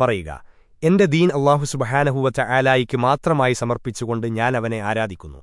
പറയുക എന്റെ ദീൻ അള്ളാഹു സുബഹാനഹുവച്ച ആലായിക്ക് മാത്രമായി സമർപ്പിച്ചുകൊണ്ട് ഞാൻ അവനെ ആരാധിക്കുന്നു.